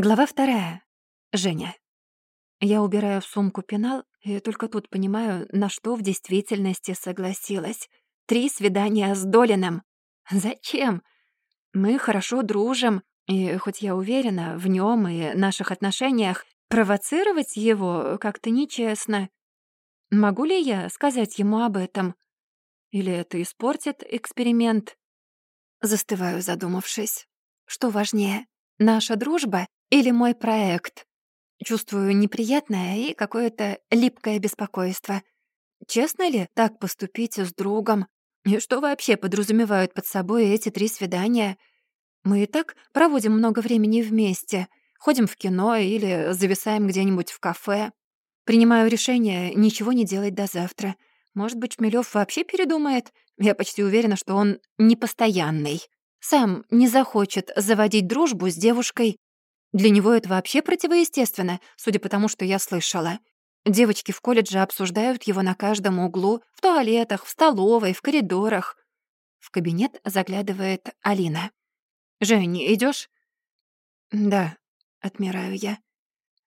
Глава вторая. Женя. Я убираю в сумку пенал и только тут понимаю, на что в действительности согласилась. Три свидания с Долином. Зачем? Мы хорошо дружим, и хоть я уверена в нем и наших отношениях, провоцировать его как-то нечестно. Могу ли я сказать ему об этом? Или это испортит эксперимент? Застываю, задумавшись. Что важнее, наша дружба или мой проект. Чувствую неприятное и какое-то липкое беспокойство. Честно ли так поступить с другом? И что вообще подразумевают под собой эти три свидания? Мы и так проводим много времени вместе. Ходим в кино или зависаем где-нибудь в кафе. Принимаю решение ничего не делать до завтра. Может быть, Шмелёв вообще передумает? Я почти уверена, что он непостоянный. Сам не захочет заводить дружбу с девушкой, для него это вообще противоестественно, судя по тому, что я слышала. Девочки в колледже обсуждают его на каждом углу, в туалетах, в столовой, в коридорах. В кабинет заглядывает Алина. «Жень, идёшь?» «Да», — отмираю я.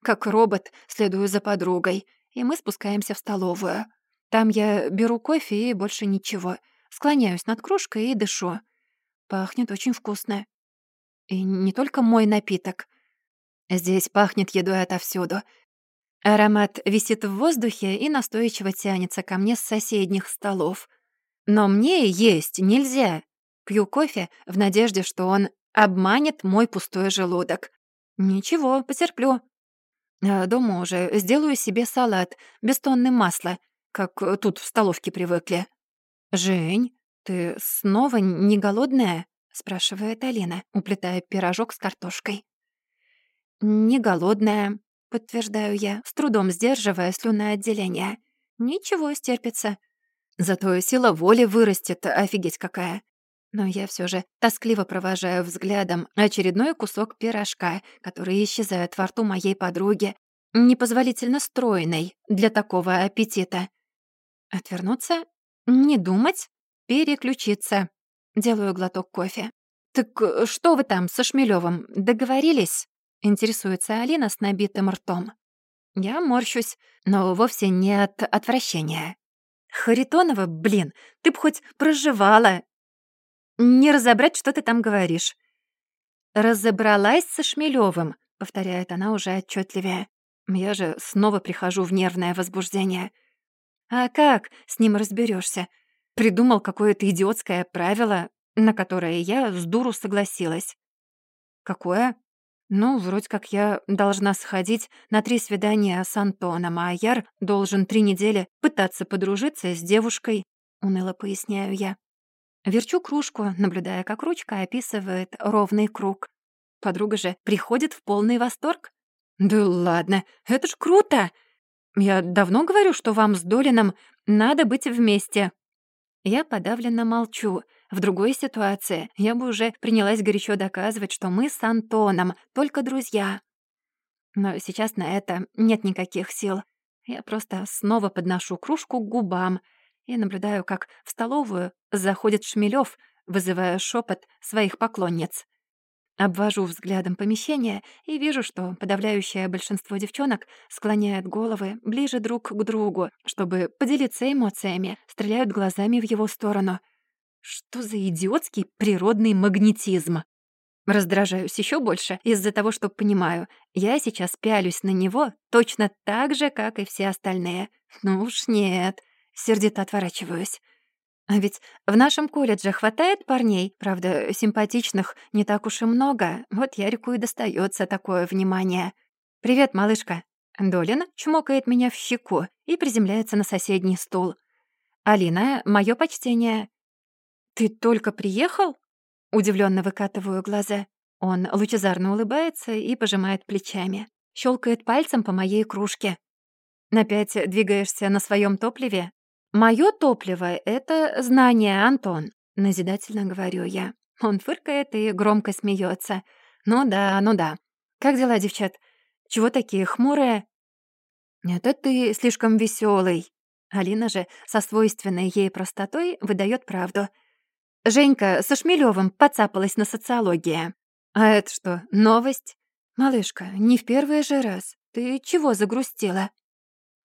Как робот следую за подругой, и мы спускаемся в столовую. Там я беру кофе и больше ничего. Склоняюсь над кружкой и дышу. Пахнет очень вкусно. И не только мой напиток — Здесь пахнет едой отовсюду. Аромат висит в воздухе и настойчиво тянется ко мне с соседних столов. Но мне есть нельзя. Пью кофе в надежде, что он обманет мой пустой желудок. Ничего, потерплю. А дома уже сделаю себе салат без тонны масла, как тут в столовке привыкли. «Жень, ты снова не голодная?» — спрашивает Алина, уплетая пирожок с картошкой. «Не голодная», — подтверждаю я, с трудом сдерживая слюноотделение. «Ничего, стерпится. Зато сила воли вырастет, офигеть какая». Но я все же тоскливо провожаю взглядом очередной кусок пирожка, который исчезает во рту моей подруги, непозволительно стройной для такого аппетита. Отвернуться? Не думать? Переключиться. Делаю глоток кофе. «Так что вы там со Шмелёвым, договорились?» Интересуется Алина с набитым ртом. Я морщусь, но вовсе не от отвращения. «Харитонова, блин, ты б хоть проживала!» «Не разобрать, что ты там говоришь». «Разобралась со Шмелёвым», — повторяет она уже отчетливее. Я же снова прихожу в нервное возбуждение. «А как с ним разберешься? Придумал какое-то идиотское правило, на которое я с дуру согласилась». «Какое?» Ну, вроде как я должна сходить на три свидания с Антоном, а Яр должен три недели пытаться подружиться с девушкой, уныло поясняю я. Верчу кружку, наблюдая, как ручка описывает ровный круг. Подруга же приходит в полный восторг. «Да ладно, это ж круто! Я давно говорю, что вам с Долином надо быть вместе». Я подавленно молчу — в другой ситуации я бы уже принялась горячо доказывать, что мы с Антоном только друзья. Но сейчас на это нет никаких сил. Я просто снова подношу кружку к губам и наблюдаю, как в столовую заходит Шмелёв, вызывая шепот своих поклонниц. Обвожу взглядом помещение и вижу, что подавляющее большинство девчонок склоняют головы ближе друг к другу, чтобы поделиться эмоциями, стреляют глазами в его сторону. Что за идиотский природный магнетизм? Раздражаюсь еще больше из-за того, что понимаю, я сейчас пялюсь на него точно так же, как и все остальные. Ну уж нет, сердито отворачиваюсь. А ведь в нашем колледже хватает парней, правда, симпатичных не так уж и много. Вот Ярику и достается такое внимание. «Привет, малышка». Долина чмокает меня в щеку и приземляется на соседний стул. «Алина, мое почтение. «Ты только приехал?» Удивленно выкатываю глаза. Он лучезарно улыбается и пожимает плечами. Щелкает пальцем по моей кружке. «Опять двигаешься на своем топливе?» «Моё топливо — это знание, Антон», — назидательно говорю я. Он фыркает и громко смеется. «Ну да, ну да. Как дела, девчат? Чего такие хмурые?» «Это ты слишком веселый. Алина же со свойственной ей простотой выдает правду — Женька со Шмелёвым подцапалась на социологии. А это что, новость? «Малышка, не в первый же раз. Ты чего загрустила?»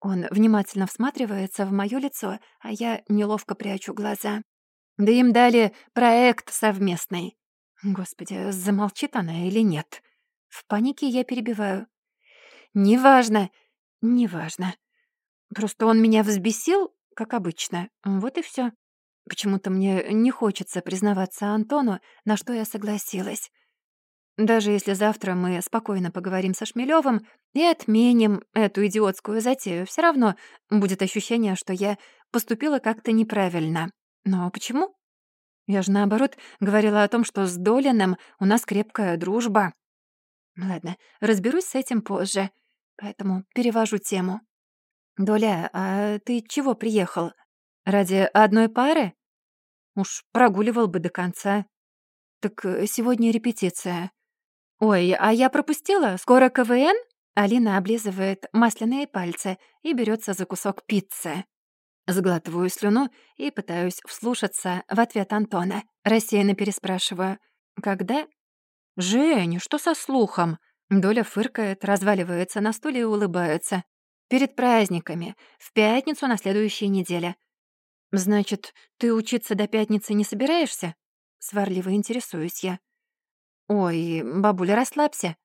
Он внимательно всматривается в моё лицо, а я неловко прячу глаза. Да им дали проект совместный. Господи, замолчит она или нет? В панике я перебиваю. «Неважно, неважно. Просто он меня взбесил, как обычно. Вот и всё. Почему-то мне не хочется признаваться Антону, на что я согласилась. Даже если завтра мы спокойно поговорим со Шмелёвым и отменим эту идиотскую затею, всё равно будет ощущение, что я поступила как-то неправильно. Но почему? Я же, наоборот, говорила о том, что с Долином у нас крепкая дружба. Ладно, разберусь с этим позже, поэтому перевожу тему. «Доля, а ты чего приехал? Ради одной пары?» «Уж прогуливал бы до конца». «Так э, сегодня репетиция». «Ой, а я пропустила? Скоро КВН?» Алина облизывает масляные пальцы и берется за кусок пиццы. Сглатываю слюну и пытаюсь вслушаться в ответ Антона. Рассеянно переспрашиваю. «Когда?» «Жень, что со слухом?» Доля фыркает, разваливается на стуле и улыбается. «Перед праздниками. В пятницу на следующей неделе». «Значит, ты учиться до пятницы не собираешься?» Сварливо интересуюсь я. «Ой, бабуля, расслабься.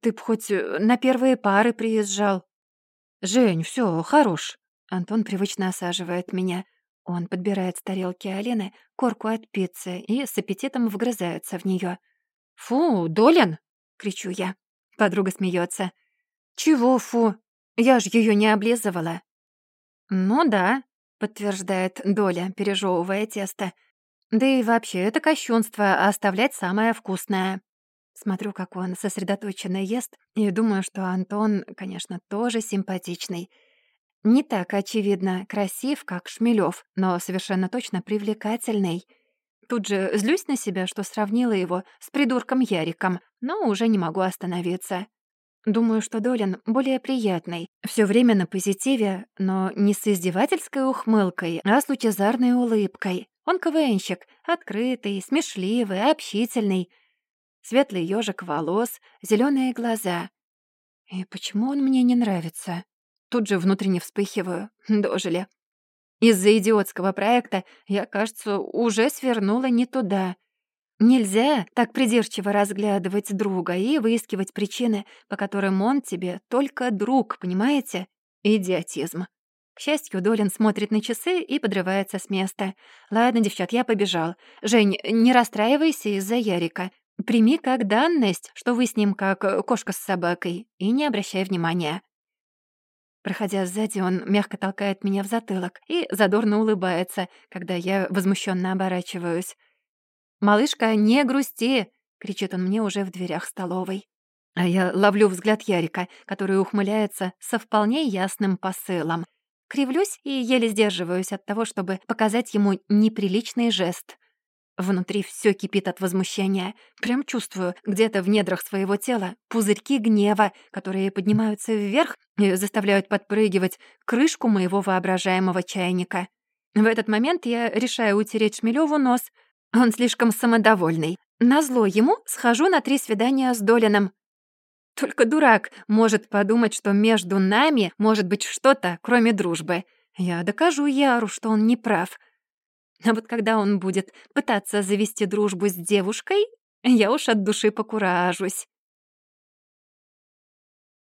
Ты б хоть э, на первые пары приезжал». «Жень, все, хорош». Антон привычно осаживает меня. Он подбирает с тарелки Алины корку от пиццы и с аппетитом вгрызается в нее. «Фу, Долин!» — кричу я. Подруга смеется. «Чего фу? Я ж ее не облизывала». «Ну да», — подтверждает Доля, пережевывая тесто. «Да и вообще, это кощунство — оставлять самое вкусное». Смотрю, как он сосредоточенно ест, и думаю, что Антон, конечно, тоже симпатичный — не так, очевидно, красив, как Шмелёв, но совершенно точно привлекательный. Тут же злюсь на себя, что сравнила его с придурком Яриком, но уже не могу остановиться. Думаю, что Долин более приятный, все время на позитиве, но не с издевательской ухмылкой, а с лучезарной улыбкой. Он КВНщик, открытый, смешливый, общительный. Светлый ежик волос, зеленые глаза. И почему он мне не нравится? Тут же внутренне вспыхиваю. Дожили. Из-за идиотского проекта я, кажется, уже свернула не туда. Нельзя так придирчиво разглядывать друга и выискивать причины, по которым он тебе только друг, понимаете? Идиотизм. К счастью, Долин смотрит на часы и подрывается с места. «Ладно, девчат, я побежал. Жень, не расстраивайся из-за Ярика. Прими как данность, что вы с ним как кошка с собакой, и не обращай внимания. Проходя сзади, он мягко толкает меня в затылок и задорно улыбается, когда я возмущенно оборачиваюсь. «Малышка, не грусти!» — кричит он мне уже в дверях столовой. А я ловлю взгляд Ярика, который ухмыляется со вполне ясным посылом. Кривлюсь и еле сдерживаюсь от того, чтобы показать ему неприличный жест. Внутри все кипит от возмущения. Прям чувствую где-то в недрах своего тела пузырьки гнева, которые поднимаются вверх и заставляют подпрыгивать крышку моего воображаемого чайника. В этот момент я решаю утереть Шмелёву нос. Он слишком самодовольный. Назло ему схожу на три свидания с Долином. Только дурак может подумать, что между нами может быть что-то, кроме дружбы. Я докажу Яру, что он не прав. А вот когда он будет пытаться завести дружбу с девушкой, я уж от души покуражусь.